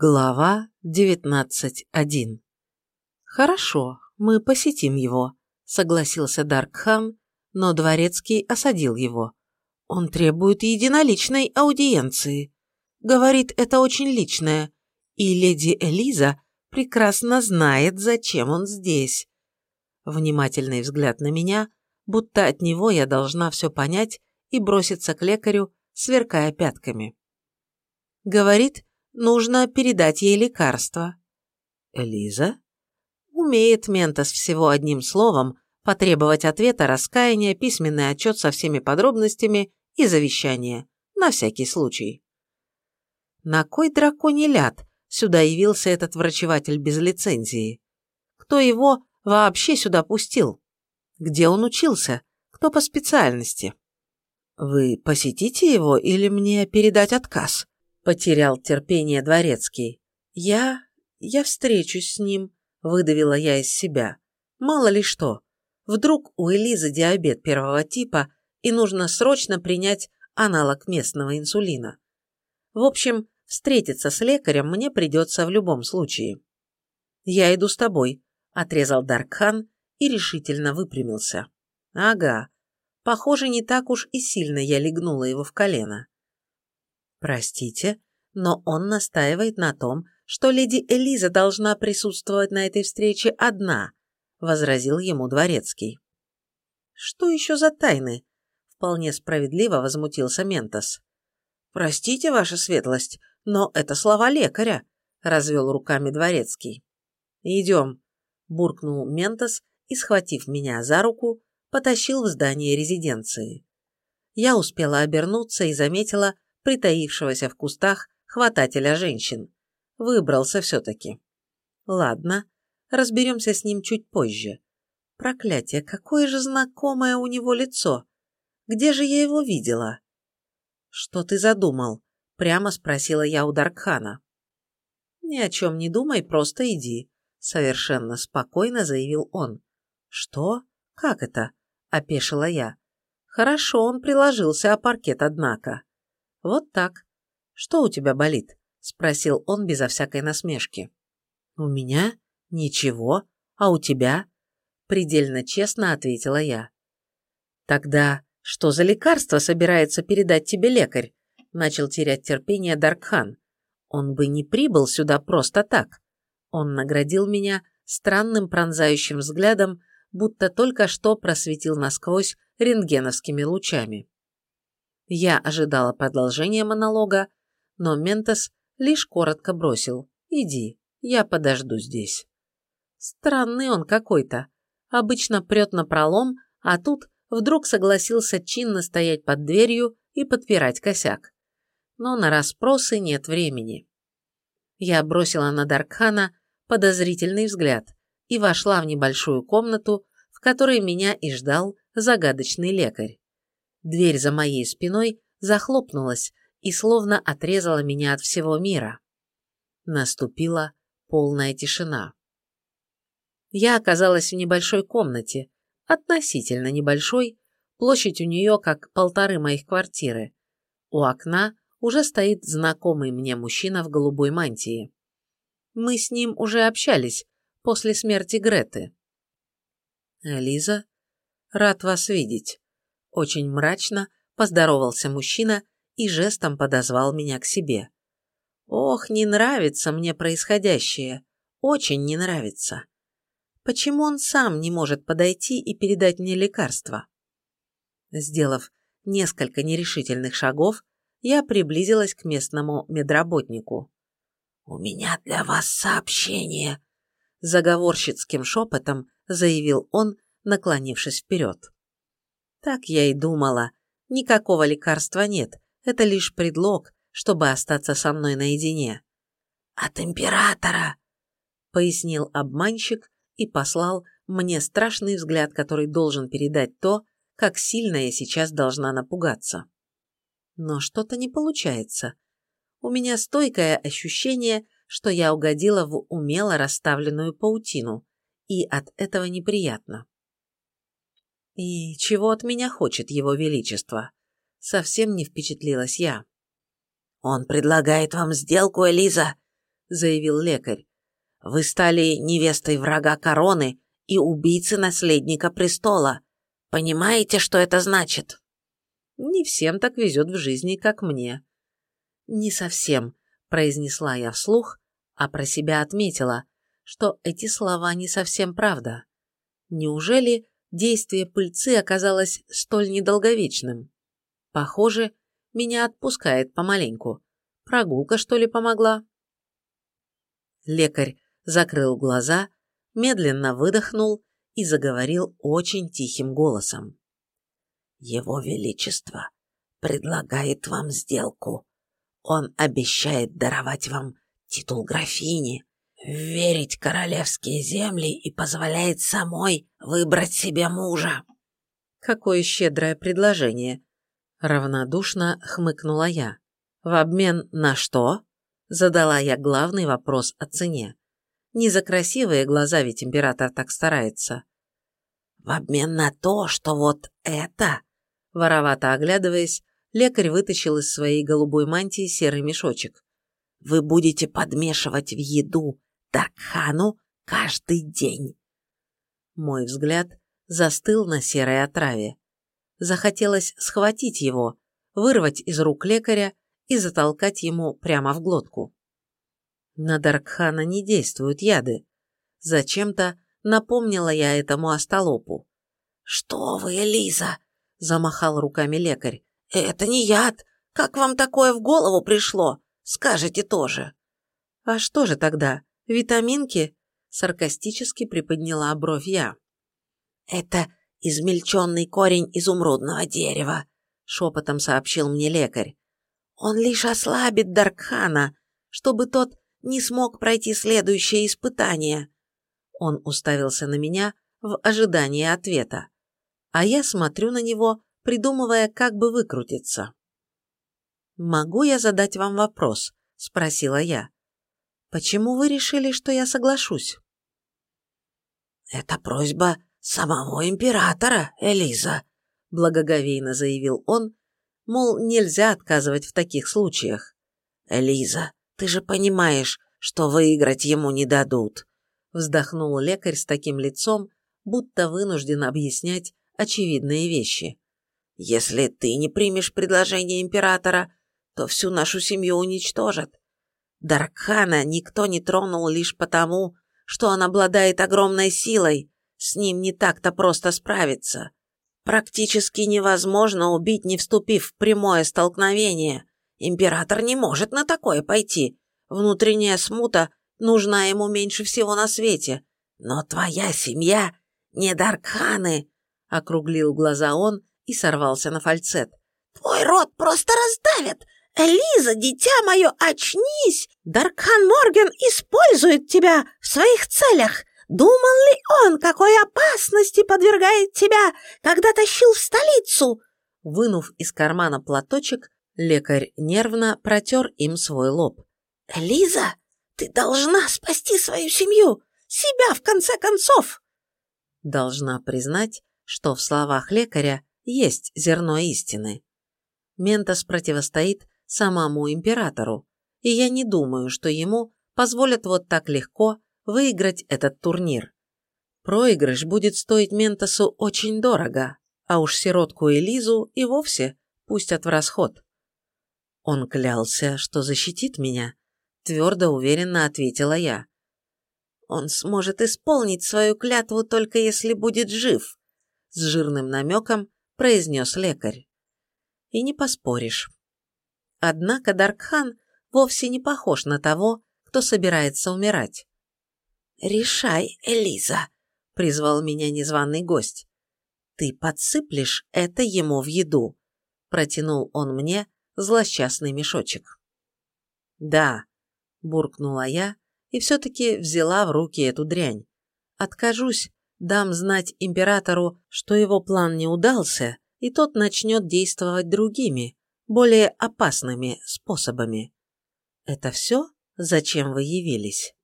Глава 19.1 «Хорошо, мы посетим его», — согласился Даркхан, но Дворецкий осадил его. «Он требует единоличной аудиенции. Говорит, это очень личное, и леди Элиза прекрасно знает, зачем он здесь». Внимательный взгляд на меня, будто от него я должна все понять и броситься к лекарю, сверкая пятками. Говорит, Нужно передать ей лекарство. Элиза? Умеет Ментос всего одним словом потребовать ответа, раскаяния, письменный отчет со всеми подробностями и завещание. На всякий случай. На кой драконий ляд сюда явился этот врачеватель без лицензии? Кто его вообще сюда пустил? Где он учился? Кто по специальности? Вы посетите его или мне передать отказ? Потерял терпение дворецкий. Я... я встречусь с ним, выдавила я из себя. Мало ли что. Вдруг у Элизы диабет первого типа, и нужно срочно принять аналог местного инсулина. В общем, встретиться с лекарем мне придется в любом случае. «Я иду с тобой», – отрезал Даркхан и решительно выпрямился. «Ага. Похоже, не так уж и сильно я легнула его в колено. Простите, но он настаивает на том, что леди Элиза должна присутствовать на этой встрече одна, возразил ему дворецкий. Что еще за тайны? Вполне справедливо возмутился Ментос. Простите, ваша светлость, но это слова лекаря, развел руками дворецкий. Идем, буркнул Ментос и, схватив меня за руку, потащил в здание резиденции. Я успела обернуться и заметила, притаившегося в кустах хватателя женщин. Выбрался все-таки. Ладно, разберемся с ним чуть позже. Проклятие, какое же знакомое у него лицо. Где же я его видела? Что ты задумал? Прямо спросила я у Даркхана. Ни о чем не думай, просто иди. Совершенно спокойно заявил он. Что? Как это? Опешила я. Хорошо он приложился о паркет, однако. Вот так. Что у тебя болит? Спросил он безо всякой насмешки. У меня? Ничего. А у тебя? Предельно честно ответила я. Тогда что за лекарство собирается передать тебе лекарь? Начал терять терпение Даркхан. Он бы не прибыл сюда просто так. Он наградил меня странным пронзающим взглядом, будто только что просветил насквозь рентгеновскими лучами. Я ожидала продолжения монолога, но Ментос лишь коротко бросил «Иди, я подожду здесь». Странный он какой-то. Обычно прет на пролом, а тут вдруг согласился чинно стоять под дверью и подпирать косяк. Но на расспросы нет времени. Я бросила на Даркхана подозрительный взгляд и вошла в небольшую комнату, в которой меня и ждал загадочный лекарь. Дверь за моей спиной захлопнулась и словно отрезала меня от всего мира. Наступила полная тишина. Я оказалась в небольшой комнате, относительно небольшой, площадь у нее как полторы моих квартиры. У окна уже стоит знакомый мне мужчина в голубой мантии. Мы с ним уже общались после смерти Греты. «Лиза, рад вас видеть», очень мрачно поздоровался мужчина и жестом подозвал меня к себе. Ох, не нравится мне происходящее. Очень не нравится. Почему он сам не может подойти и передать мне лекарство? Сделав несколько нерешительных шагов, я приблизилась к местному медработнику. «У меня для вас сообщение», – заговорщицким шепотом заявил он, наклонившись вперед. Так я и думала. Никакого лекарства нет. Это лишь предлог, чтобы остаться со мной наедине. «От императора!» — пояснил обманщик и послал мне страшный взгляд, который должен передать то, как сильно я сейчас должна напугаться. Но что-то не получается. У меня стойкое ощущение, что я угодила в умело расставленную паутину, и от этого неприятно. И чего от меня хочет его величество? Совсем не впечатлилась я. «Он предлагает вам сделку, Элиза!» – заявил лекарь. «Вы стали невестой врага короны и убийцы наследника престола. Понимаете, что это значит?» «Не всем так везет в жизни, как мне». «Не совсем», – произнесла я вслух, а про себя отметила, что эти слова не совсем правда. Неужели действие пыльцы оказалось столь недолговечным? Похоже, меня отпускает помаленьку. Прогулка, что ли, помогла? Лекарь закрыл глаза, медленно выдохнул и заговорил очень тихим голосом. «Его Величество предлагает вам сделку. Он обещает даровать вам титул графини, верить королевские земли и позволяет самой выбрать себе мужа». «Какое щедрое предложение!» Равнодушно хмыкнула я. «В обмен на что?» Задала я главный вопрос о цене. Не за красивые глаза ведь император так старается. «В обмен на то, что вот это...» Воровато оглядываясь, лекарь вытащил из своей голубой мантии серый мешочек. «Вы будете подмешивать в еду Даркхану каждый день». Мой взгляд застыл на серой отраве. Захотелось схватить его, вырвать из рук лекаря и затолкать ему прямо в глотку. На Даркхана не действуют яды. Зачем-то напомнила я этому остолопу. «Что вы, Элиза?» – замахал руками лекарь. «Это не яд! Как вам такое в голову пришло? Скажете тоже!» «А что же тогда? Витаминки?» – саркастически приподняла бровь я. «Это измельченный корень изумрудного дерева», – шепотом сообщил мне лекарь. «Он лишь ослабит Даркхана, чтобы тот не смог пройти следующее испытание». Он уставился на меня в ожидании ответа, а я смотрю на него, придумывая, как бы выкрутиться. «Могу я задать вам вопрос?» – спросила я. «Почему вы решили, что я соглашусь?» «Это просьба самого императора, Элиза», – благоговейно заявил он, мол, нельзя отказывать в таких случаях. «Элиза, ты же понимаешь, что выиграть ему не дадут», – вздохнул лекарь с таким лицом, будто вынужден объяснять очевидные вещи. «Если ты не примешь предложение императора, то всю нашу семью уничтожат. Даркхана никто не тронул лишь потому, что он обладает огромной силой, с ним не так-то просто справиться. Практически невозможно убить, не вступив в прямое столкновение. Император не может на такое пойти. Внутренняя смута нужна ему меньше всего на свете. Но твоя семья не Даркханы, — округлил глаза он и сорвался на фальцет. «Твой род просто раздавят! Элиза, дитя мое, очнись! Даркхан Морген использует тебя в своих целях! Думал ли он, какой опасности подвергает тебя, когда тащил в столицу?» Вынув из кармана платочек, лекарь нервно протер им свой лоб. «Лиза, ты должна спасти свою семью, себя в конце концов!» Должна признать, что в словах лекаря есть зерно истины. Ментос противостоит самому императору, и я не думаю, что ему позволят вот так легко выиграть этот турнир. Проигрыш будет стоить Ментосу очень дорого, а уж сиротку Элизу и вовсе пустят в расход. Он клялся, что защитит меня, твердо уверенно ответила я. Он сможет исполнить свою клятву только если будет жив, с жирным намеком произнес лекарь. И не поспоришь. Однако Даркхан вовсе не похож на того, кто собирается умирать. «Решай, Элиза», — призвал меня незваный гость. «Ты подсыплешь это ему в еду», — протянул он мне злосчастный мешочек. «Да», — буркнула я и все-таки взяла в руки эту дрянь. «Откажусь, дам знать императору, что его план не удался, и тот начнет действовать другими, более опасными способами. Это все, зачем вы явились?»